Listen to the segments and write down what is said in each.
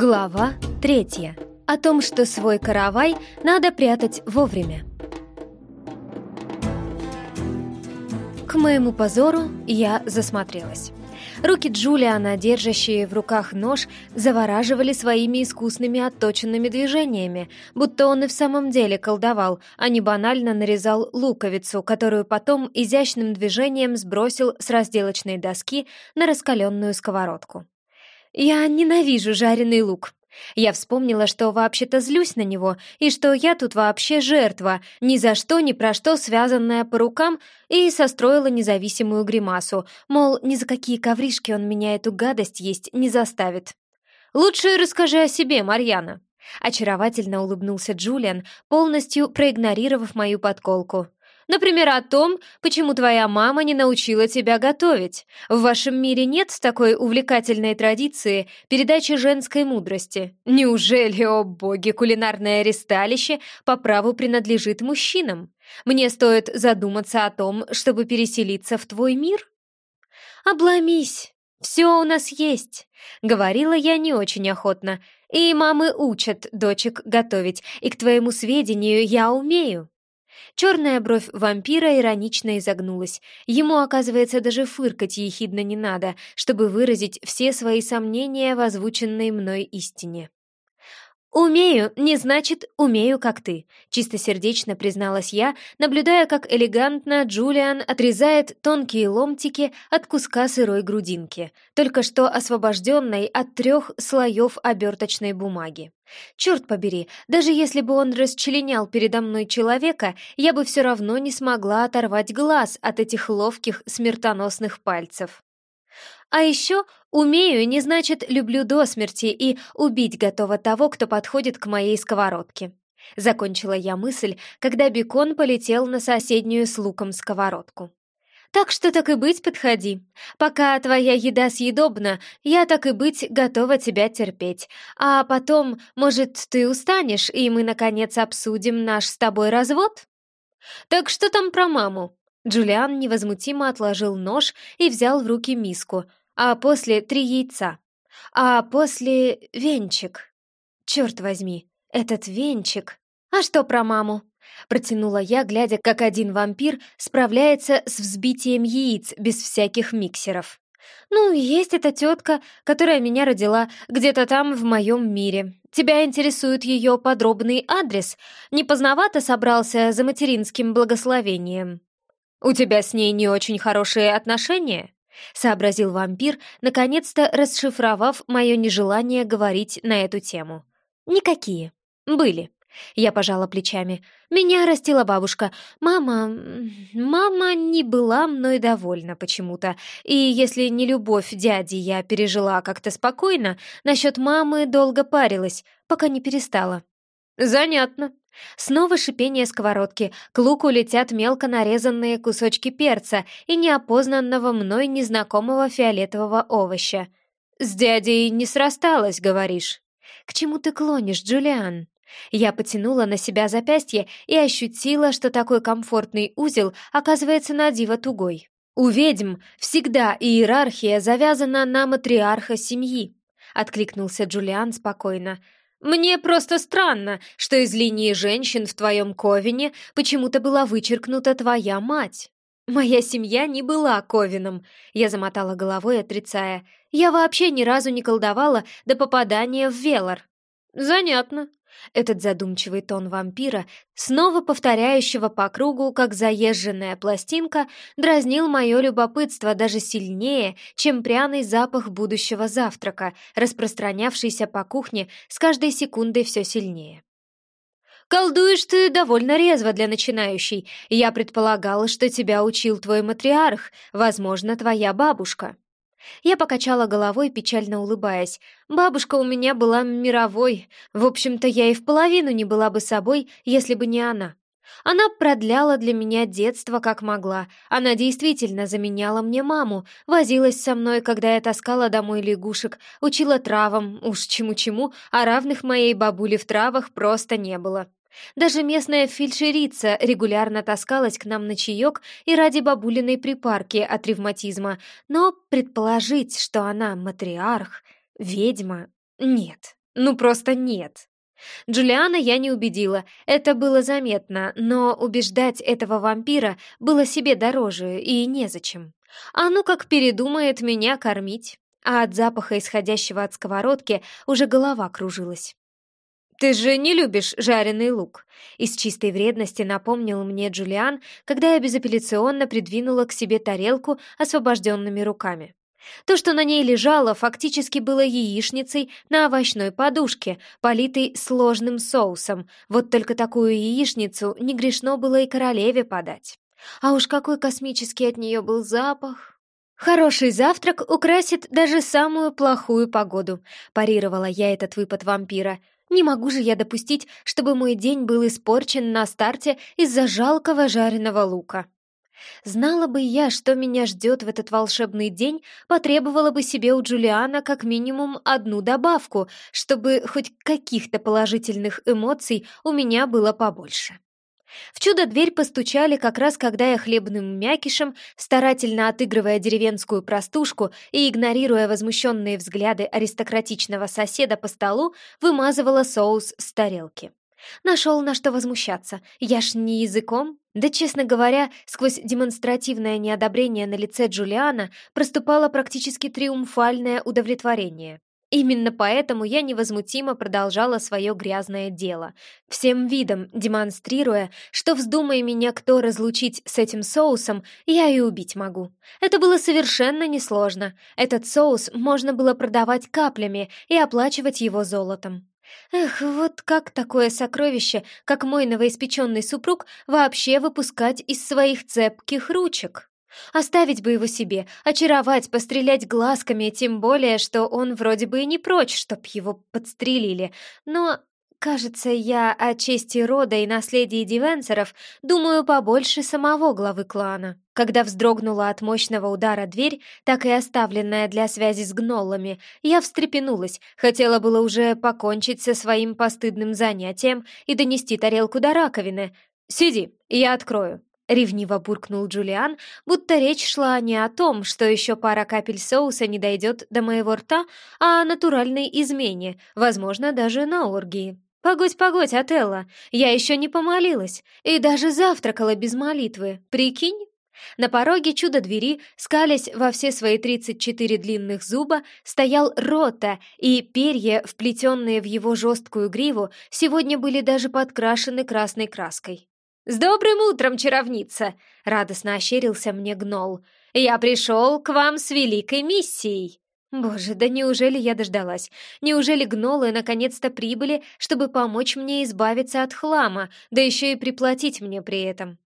Глава третья. О том, что свой каравай надо прятать вовремя. К моему позору я засмотрелась. Руки Джулиана, держащие в руках нож, завораживали своими искусными отточенными движениями, будто он и в самом деле колдовал, а не банально нарезал луковицу, которую потом изящным движением сбросил с разделочной доски на раскаленную сковородку. «Я ненавижу жареный лук», я вспомнила, что вообще-то злюсь на него, и что я тут вообще жертва, ни за что, ни про что связанная по рукам, и состроила независимую гримасу, мол, ни за какие ковришки он меня эту гадость есть не заставит. «Лучше расскажи о себе, Марьяна», — очаровательно улыбнулся Джулиан, полностью проигнорировав мою подколку. Например, о том, почему твоя мама не научила тебя готовить. В вашем мире нет такой увлекательной традиции передачи женской мудрости. Неужели, о боги, кулинарное ресталище по праву принадлежит мужчинам? Мне стоит задуматься о том, чтобы переселиться в твой мир? Обломись! Все у нас есть, говорила я не очень охотно. И мамы учат дочек готовить, и к твоему сведению я умею. Черная бровь вампира иронично изогнулась. Ему, оказывается, даже фыркать ехидно не надо, чтобы выразить все свои сомнения в озвученной мной истине. «Умею, не значит, умею, как ты», — чистосердечно призналась я, наблюдая, как элегантно Джулиан отрезает тонкие ломтики от куска сырой грудинки, только что освобожденной от трех слоев оберточной бумаги. Черт побери, даже если бы он расчленял передо мной человека, я бы все равно не смогла оторвать глаз от этих ловких смертоносных пальцев. А еще умею не значит люблю до смерти и убить готова того, кто подходит к моей сковородке. Закончила я мысль, когда бекон полетел на соседнюю с луком сковородку. Так что так и быть, подходи. Пока твоя еда съедобна, я так и быть готова тебя терпеть. А потом, может, ты устанешь, и мы, наконец, обсудим наш с тобой развод? Так что там про маму? Джулиан невозмутимо отложил нож и взял в руки миску, а после три яйца, а после венчик. Черт возьми, этот венчик. А что про маму? Протянула я, глядя, как один вампир справляется с взбитием яиц без всяких миксеров. «Ну, есть эта тетка, которая меня родила где-то там в моем мире. Тебя интересует ее подробный адрес? Не поздновато собрался за материнским благословением?» «У тебя с ней не очень хорошие отношения?» — сообразил вампир, наконец-то расшифровав мое нежелание говорить на эту тему. «Никакие. Были». Я пожала плечами. Меня растила бабушка. Мама... Мама не была мной довольна почему-то. И если не любовь дяди я пережила как-то спокойно, насчет мамы долго парилась, пока не перестала. «Занятно». Снова шипение сковородки, к луку летят мелко нарезанные кусочки перца и неопознанного мной незнакомого фиолетового овоща. «С дядей не срасталось, говоришь?» «К чему ты клонишь, Джулиан?» Я потянула на себя запястье и ощутила, что такой комфортный узел оказывается на диво тугой. У ведьм всегда иерархия завязана на матриарха семьи, откликнулся Джулиан спокойно. Мне просто странно, что из линии женщин в твоем ковине почему-то была вычеркнута твоя мать. Моя семья не была ковином, я замотала головой, отрицая. Я вообще ни разу не колдовала до попадания в Велор. Занятно, этот задумчивый тон вампира, снова повторяющего по кругу, как заезженная пластинка, дразнил мое любопытство даже сильнее, чем пряный запах будущего завтрака, распространявшийся по кухне с каждой секундой все сильнее. «Колдуешь ты довольно резво для начинающей. Я предполагала, что тебя учил твой матриарх, возможно, твоя бабушка». Я покачала головой, печально улыбаясь. Бабушка у меня была мировой. В общем-то, я и в половину не была бы собой, если бы не она. Она продляла для меня детство как могла. Она действительно заменяла мне маму, возилась со мной, когда я таскала домой лягушек, учила травам, уж чему-чему, а равных моей бабуле в травах просто не было. Даже местная фельдшерица регулярно таскалась к нам на чаек и ради бабулиной припарки от ревматизма, но предположить, что она матриарх, ведьма, нет, Ну просто нет. Джулиана я не убедила, это было заметно, но убеждать этого вампира было себе дороже и незачем. А ну как передумает меня кормить. А от запаха, исходящего от сковородки, уже голова кружилась. «Ты же не любишь жареный лук», — из чистой вредности напомнил мне Джулиан, когда я безапелляционно придвинула к себе тарелку освобожденными руками. То, что на ней лежало, фактически было яичницей на овощной подушке, политой сложным соусом. Вот только такую яичницу не грешно было и королеве подать. А уж какой космический от нее был запах! «Хороший завтрак украсит даже самую плохую погоду», — парировала я этот выпад вампира. «Не могу же я допустить, чтобы мой день был испорчен на старте из-за жалкого жареного лука». Знала бы я, что меня ждет в этот волшебный день, потребовала бы себе у Джулиана как минимум одну добавку, чтобы хоть каких-то положительных эмоций у меня было побольше. В чудо-дверь постучали как раз, когда я хлебным мякишем, старательно отыгрывая деревенскую простушку и игнорируя возмущенные взгляды аристократичного соседа по столу, вымазывала соус с тарелки. Нашел на что возмущаться. Я ж не языком. Да, честно говоря, сквозь демонстративное неодобрение на лице Джулиана проступало практически триумфальное удовлетворение. Именно поэтому я невозмутимо продолжала свое грязное дело, всем видом демонстрируя, что вздумая меня кто разлучить с этим соусом, я и убить могу. Это было совершенно несложно. Этот соус можно было продавать каплями и оплачивать его золотом. Эх, вот как такое сокровище, как мой новоиспеченный супруг, вообще выпускать из своих цепких ручек? Оставить бы его себе, очаровать, пострелять глазками, тем более, что он вроде бы и не прочь, чтоб его подстрелили. Но Кажется, я о чести рода и наследии Дивенсеров думаю побольше самого главы клана. Когда вздрогнула от мощного удара дверь, так и оставленная для связи с гноллами, я встрепенулась, хотела было уже покончить со своим постыдным занятием и донести тарелку до раковины. «Сиди, я открою», — ревниво буркнул Джулиан, будто речь шла не о том, что еще пара капель соуса не дойдет до моего рта, а о натуральной измене, возможно, даже на оргии. «Погодь, погодь, Отелло, я еще не помолилась и даже завтракала без молитвы, прикинь?» На пороге чудо-двери, скалясь во все свои тридцать четыре длинных зуба, стоял Рота, и перья, вплетенные в его жесткую гриву, сегодня были даже подкрашены красной краской. «С добрым утром, чаровница!» — радостно ощерился мне гнол. «Я пришел к вам с великой миссией!» Боже, да неужели я дождалась? Неужели гнолы наконец-то прибыли, чтобы помочь мне избавиться от хлама, да еще и приплатить мне при этом?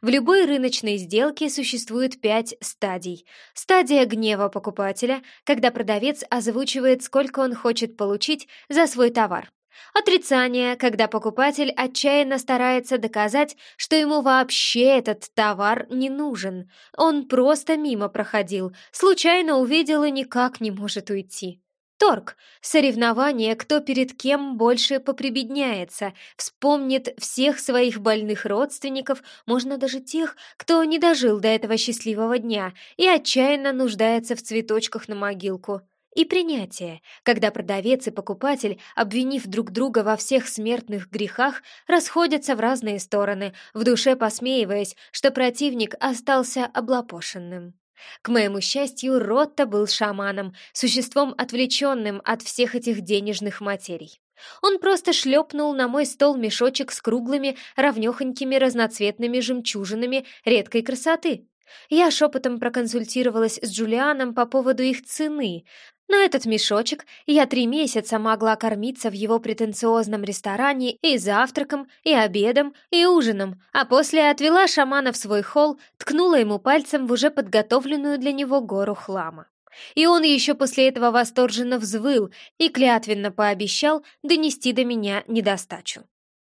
В любой рыночной сделке существует пять стадий. Стадия гнева покупателя, когда продавец озвучивает, сколько он хочет получить за свой товар. Отрицание, когда покупатель отчаянно старается доказать, что ему вообще этот товар не нужен. Он просто мимо проходил, случайно увидел и никак не может уйти. Торг — соревнование, кто перед кем больше поприбедняется, вспомнит всех своих больных родственников, можно даже тех, кто не дожил до этого счастливого дня и отчаянно нуждается в цветочках на могилку и принятие, когда продавец и покупатель, обвинив друг друга во всех смертных грехах, расходятся в разные стороны, в душе посмеиваясь, что противник остался облапошенным. К моему счастью, Ротта был шаманом, существом отвлеченным от всех этих денежных материй. Он просто шлепнул на мой стол мешочек с круглыми, равнехонькими разноцветными жемчужинами редкой красоты. Я шепотом проконсультировалась с Джулианом по поводу их цены, на этот мешочек я три месяца могла кормиться в его претенциозном ресторане и завтраком, и обедом, и ужином, а после отвела шамана в свой холл, ткнула ему пальцем в уже подготовленную для него гору хлама. И он еще после этого восторженно взвыл и клятвенно пообещал донести до меня недостачу.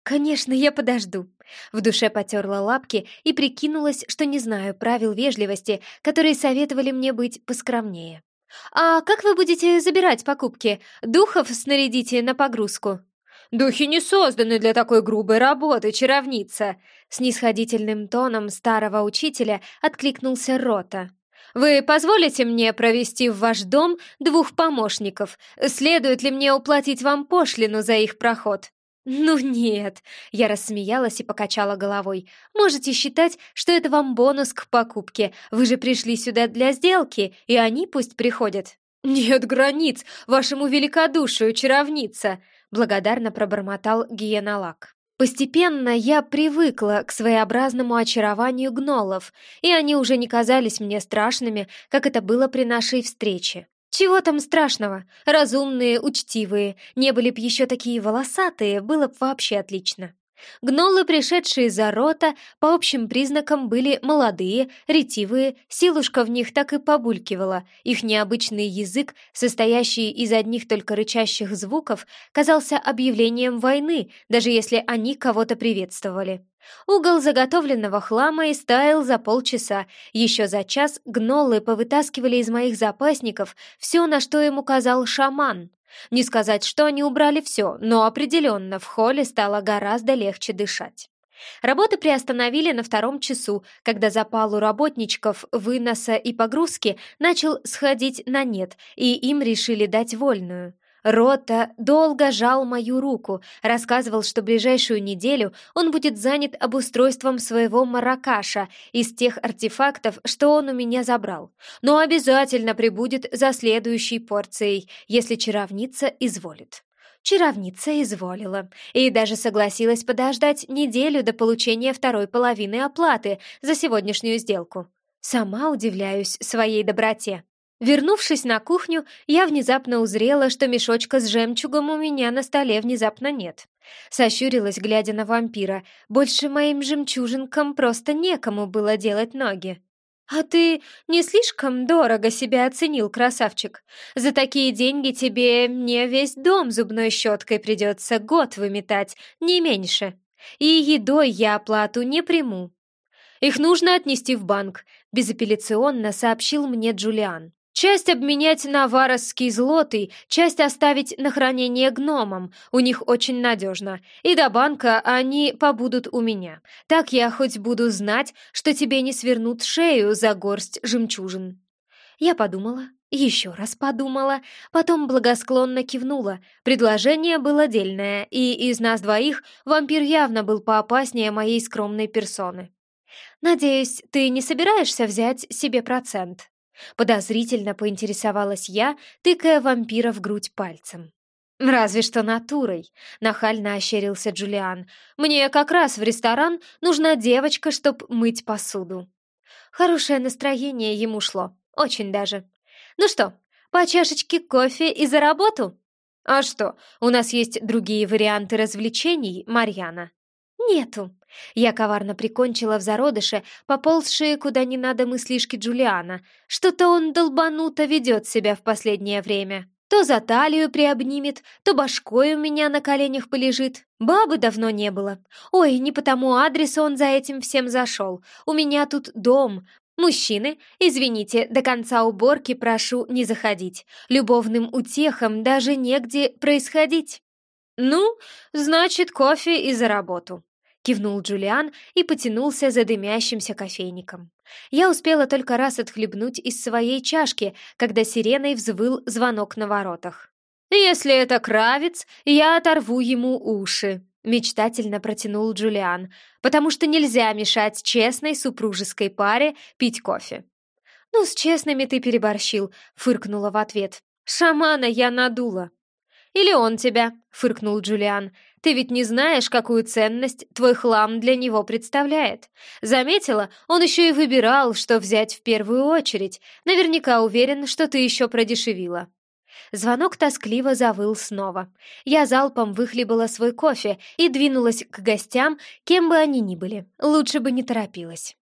«Конечно, я подожду». В душе потерла лапки и прикинулась, что не знаю правил вежливости, которые советовали мне быть поскромнее. «А как вы будете забирать покупки? Духов снарядите на погрузку?» «Духи не созданы для такой грубой работы, чаровница!» С нисходительным тоном старого учителя откликнулся Рота. «Вы позволите мне провести в ваш дом двух помощников? Следует ли мне уплатить вам пошлину за их проход?» «Ну нет», — я рассмеялась и покачала головой. «Можете считать, что это вам бонус к покупке. Вы же пришли сюда для сделки, и они пусть приходят». «Нет границ вашему великодушию, чаровница!» — благодарно пробормотал Гиеналак. Постепенно я привыкла к своеобразному очарованию гнолов, и они уже не казались мне страшными, как это было при нашей встрече. Чего там страшного? Разумные, учтивые, не были б еще такие волосатые, было б вообще отлично. Гнолы, пришедшие за рота, по общим признакам были молодые, ретивые, силушка в них так и побулькивала. Их необычный язык, состоящий из одних только рычащих звуков, казался объявлением войны, даже если они кого-то приветствовали. Угол заготовленного хлама истаял за полчаса. Еще за час гнолы повытаскивали из моих запасников все, на что им указал шаман. Не сказать, что они убрали все, но определенно в холле стало гораздо легче дышать. Работы приостановили на втором часу, когда запал у работничков выноса и погрузки начал сходить на нет, и им решили дать вольную. Рота долго жал мою руку, рассказывал, что ближайшую неделю он будет занят обустройством своего маракаша из тех артефактов, что он у меня забрал, но обязательно прибудет за следующей порцией, если чаровница изволит. Чаровница изволила и даже согласилась подождать неделю до получения второй половины оплаты за сегодняшнюю сделку. Сама удивляюсь своей доброте. Вернувшись на кухню, я внезапно узрела, что мешочка с жемчугом у меня на столе внезапно нет. Сощурилась, глядя на вампира. Больше моим жемчужинкам просто некому было делать ноги. «А ты не слишком дорого себя оценил, красавчик? За такие деньги тебе мне весь дом зубной щеткой придется год выметать, не меньше. И едой я оплату не приму». «Их нужно отнести в банк», — безапелляционно сообщил мне Джулиан. Часть обменять на варосский злотый, часть оставить на хранение гномам, у них очень надежно. И до банка они побудут у меня. Так я хоть буду знать, что тебе не свернут шею за горсть жемчужин». Я подумала, еще раз подумала, потом благосклонно кивнула. Предложение было дельное, и из нас двоих вампир явно был поопаснее моей скромной персоны. «Надеюсь, ты не собираешься взять себе процент?» Подозрительно поинтересовалась я, тыкая вампира в грудь пальцем. «Разве что натурой», — нахально ощерился Джулиан. «Мне как раз в ресторан нужна девочка, чтоб мыть посуду». Хорошее настроение ему шло, очень даже. «Ну что, по чашечке кофе и за работу?» «А что, у нас есть другие варианты развлечений, Марьяна?» «Нету». Я коварно прикончила в зародыше поползшие куда не надо мыслишки Джулиана. Что-то он долбануто ведет себя в последнее время. То за талию приобнимет, то башкой у меня на коленях полежит. Бабы давно не было. Ой, не по тому адресу он за этим всем зашел. У меня тут дом. Мужчины, извините, до конца уборки прошу не заходить. Любовным утехам даже негде происходить. Ну, значит, кофе и за работу кивнул Джулиан и потянулся за дымящимся кофейником. Я успела только раз отхлебнуть из своей чашки, когда сиреной взвыл звонок на воротах. «Если это Кравец, я оторву ему уши», — мечтательно протянул Джулиан, «потому что нельзя мешать честной супружеской паре пить кофе». «Ну, с честными ты переборщил», — фыркнула в ответ. «Шамана я надула». «Или он тебя», — фыркнул Джулиан. Ты ведь не знаешь, какую ценность твой хлам для него представляет. Заметила, он еще и выбирал, что взять в первую очередь. Наверняка уверен, что ты еще продешевила». Звонок тоскливо завыл снова. Я залпом выхлебала свой кофе и двинулась к гостям, кем бы они ни были. Лучше бы не торопилась.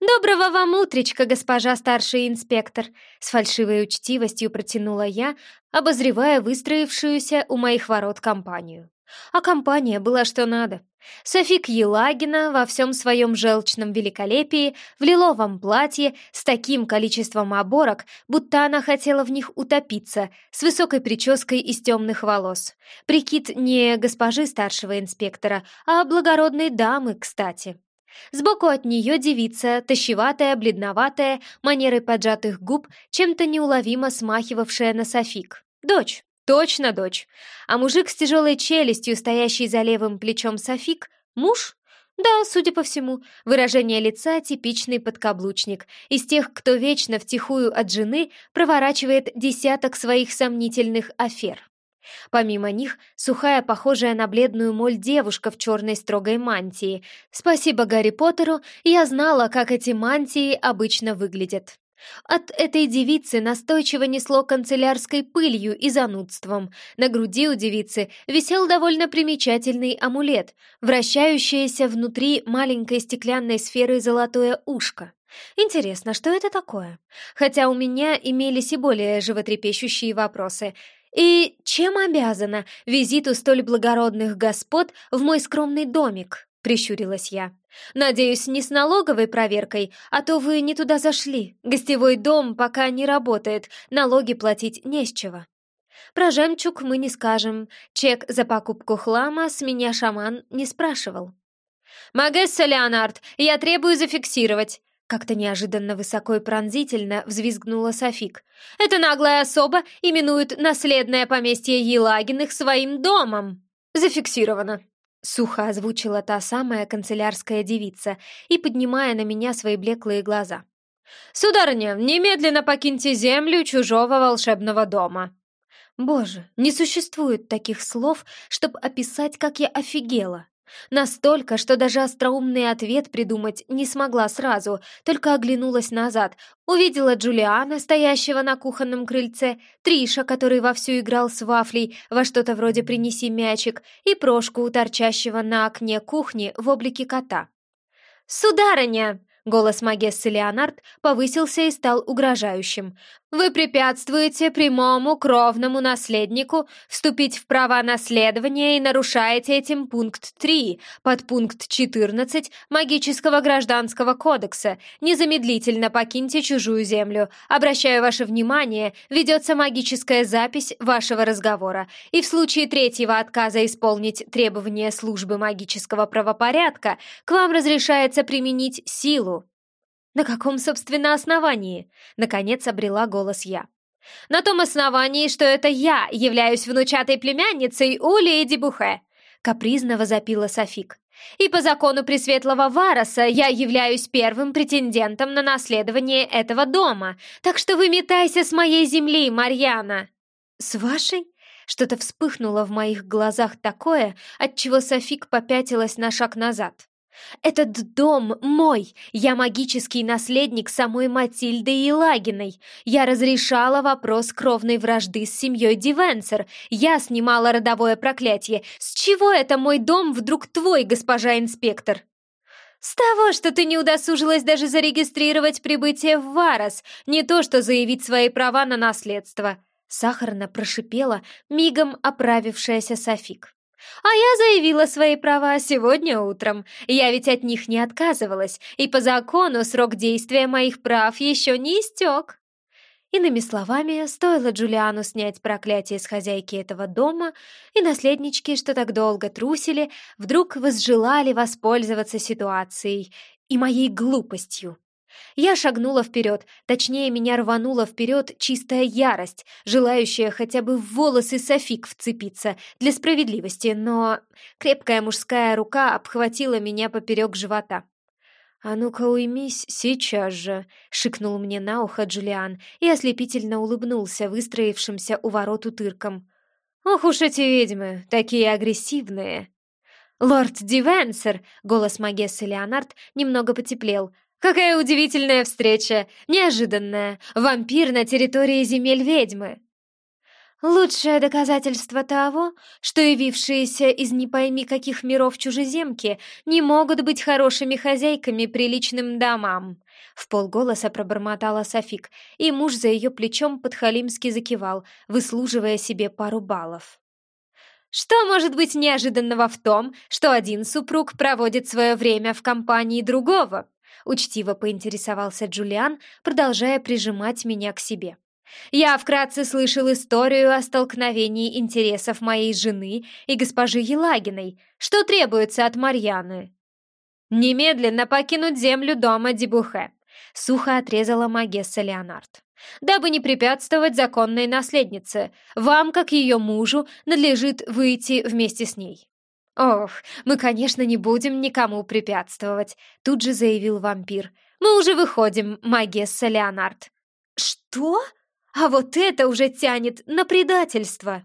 «Доброго вам утречка, госпожа старший инспектор!» С фальшивой учтивостью протянула я, обозревая выстроившуюся у моих ворот компанию. А компания была что надо. Софик Елагина во всем своем желчном великолепии, в лиловом платье, с таким количеством оборок, будто она хотела в них утопиться, с высокой прической из темных волос. Прикид не госпожи старшего инспектора, а благородной дамы, кстати. Сбоку от нее девица, тощеватая, бледноватая, манерой поджатых губ, чем-то неуловимо смахивавшая на Софик. Дочь, точно дочь. А мужик с тяжелой челюстью, стоящий за левым плечом Софик, муж? Да, судя по всему, выражение лица типичный подкаблучник, из тех, кто вечно втихую от жены проворачивает десяток своих сомнительных афер. Помимо них, сухая, похожая на бледную моль девушка в черной строгой мантии. Спасибо Гарри Поттеру, я знала, как эти мантии обычно выглядят. От этой девицы настойчиво несло канцелярской пылью и занудством. На груди у девицы висел довольно примечательный амулет, вращающееся внутри маленькой стеклянной сферы золотое ушко. Интересно, что это такое? Хотя у меня имелись и более животрепещущие вопросы. И чем обязана визиту столь благородных господ в мой скромный домик? Прищурилась я. Надеюсь, не с налоговой проверкой, а то вы не туда зашли. Гостевой дом пока не работает, налоги платить не с чего. Про жемчуг мы не скажем. Чек за покупку хлама с меня шаман не спрашивал. «Магесса Леонард, я требую зафиксировать. Как-то неожиданно высоко и пронзительно взвизгнула Софик. «Эта наглая особа именует наследное поместье Елагиных своим домом!» «Зафиксировано!» Сухо озвучила та самая канцелярская девица и поднимая на меня свои блеклые глаза. «Сударыня, немедленно покиньте землю чужого волшебного дома!» Боже, не существует таких слов, чтобы описать, как я офигела. Настолько, что даже остроумный ответ придумать не смогла сразу, только оглянулась назад. Увидела Джулиана, стоящего на кухонном крыльце, Триша, который вовсю играл с вафлей во что-то вроде «принеси мячик», и Прошку, торчащего на окне кухни в облике кота. «Сударыня!» Голос Магессы Леонард повысился и стал угрожающим. «Вы препятствуете прямому кровному наследнику вступить в права наследования и нарушаете этим пункт 3, подпункт 14 Магического гражданского кодекса. Незамедлительно покиньте чужую землю. Обращаю ваше внимание, ведется магическая запись вашего разговора, и в случае третьего отказа исполнить требования службы магического правопорядка к вам разрешается применить силу. «На каком, собственно, основании?» — наконец обрела голос я. «На том основании, что это я являюсь внучатой племянницей у леди Бухе», — капризно возопила Софик. «И по закону Пресветлого Вароса я являюсь первым претендентом на наследование этого дома, так что выметайся с моей земли, Марьяна!» «С вашей?» Что-то вспыхнуло в моих глазах такое, от чего Софик попятилась на шаг назад. Этот дом мой. Я магический наследник самой Матильды Елагиной. Я разрешала вопрос кровной вражды с семьей Дивенсер. Я снимала родовое проклятие. С чего это мой дом вдруг твой, госпожа инспектор? «С того, что ты не удосужилась даже зарегистрировать прибытие в Варос, не то что заявить свои права на наследство», — сахарно прошипела мигом оправившаяся Софик. А я заявила свои права сегодня утром. Я ведь от них не отказывалась, и по закону срок действия моих прав еще не истек. Иными словами, стоило Джулиану снять проклятие с хозяйки этого дома, и наследнички, что так долго трусили, вдруг возжелали воспользоваться ситуацией и моей глупостью. Я шагнула вперед, точнее, меня рванула вперед чистая ярость, желающая хотя бы в волосы Софик вцепиться для справедливости, но крепкая мужская рука обхватила меня поперек живота. «А ну-ка уймись сейчас же!» — шикнул мне на ухо Джулиан и ослепительно улыбнулся выстроившимся у ворот утырком. «Ох уж эти ведьмы, такие агрессивные!» «Лорд Дивенсер!» — голос Магессы Леонард немного потеплел — Какая удивительная встреча! Неожиданная! Вампир на территории земель ведьмы!» Лучшее доказательство того, что явившиеся из не пойми каких миров чужеземки не могут быть хорошими хозяйками приличным домам. В полголоса пробормотала Софик, и муж за ее плечом подхалимски закивал, выслуживая себе пару баллов. Что может быть неожиданного в том, что один супруг проводит свое время в компании другого? Учтиво поинтересовался Джулиан, продолжая прижимать меня к себе. Я вкратце слышал историю о столкновении интересов моей жены и госпожи Елагиной. Что требуется от Марьяны? «Немедленно покинуть землю дома Дебухе», — сухо отрезала Магесса Леонард. «Дабы не препятствовать законной наследнице, вам, как ее мужу, надлежит выйти вместе с ней». «Ох, мы, конечно, не будем никому препятствовать», — тут же заявил вампир. «Мы уже выходим, Магесса Леонард». «Что? А вот это уже тянет на предательство!»